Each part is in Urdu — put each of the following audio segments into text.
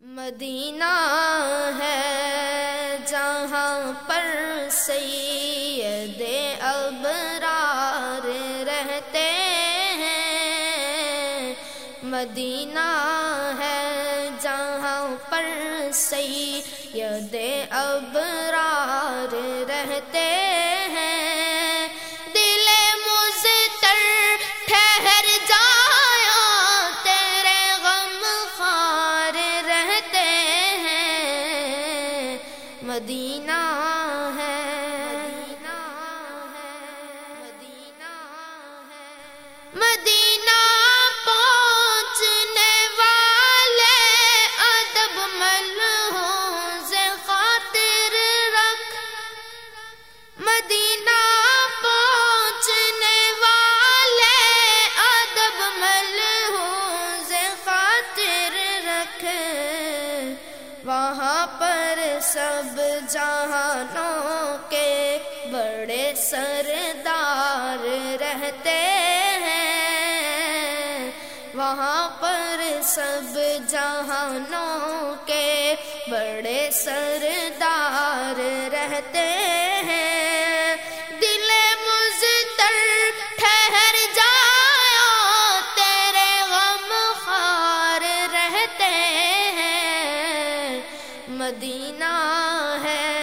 مدینہ ہے جہاں پر سید ابرار رہتے ہیں۔ مدینہ ہے جہاں پر سید ابرار رہتے مدینہ سب جہانوں کے بڑے سردار رہتے ہیں۔ وہاں پر سب جہانوں کے بڑے سردار رہتے ہیں مدینہ ہے۔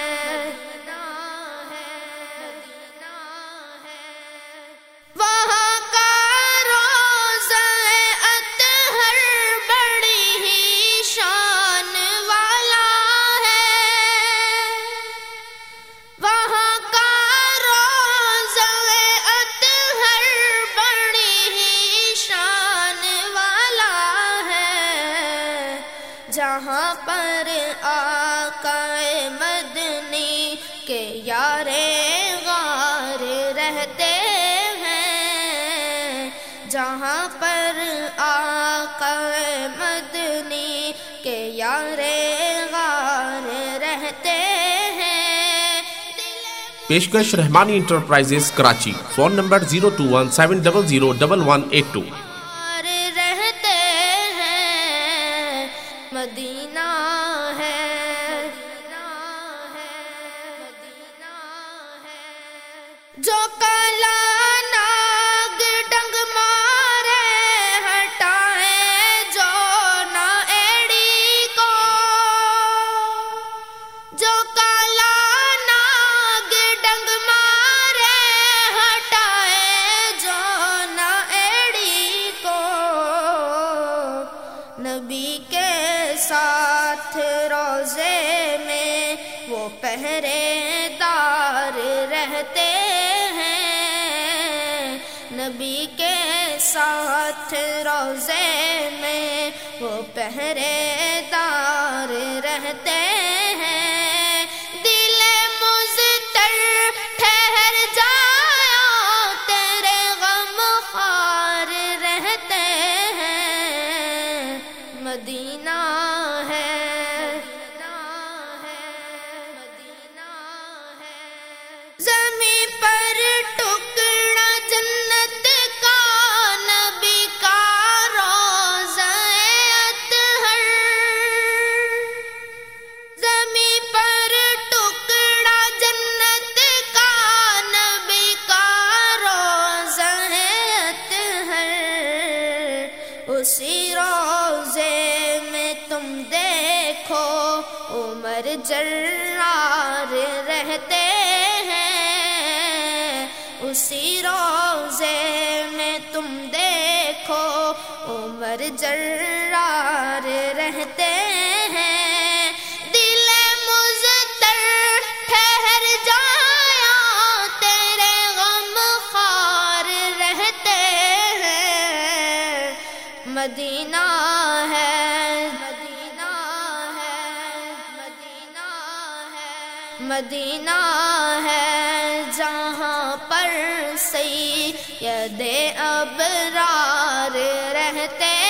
پیشکش Rahmani enterprises Karachi, phone number zero two one seven double zero double one eight two. پہرے دار رہتے ہیں۔ نبی کے ساتھ روزے میں وہ پہرے دار رہتے ہیں۔ دل مزتر ٹھہر جایا، تیرے غم خار رہتے ہیں۔ مدینہ ہے اسی روزے میں تم دیکھو، عمر جرار رہتے ہیں۔ اسی روزے میں تم دیکھو، عمر جرار رہتے مدینہ ہے۔ مدینہ ہے۔ مدینہ ہے۔ مدینہ ہے۔ جہاں پر سید ابرار رہتے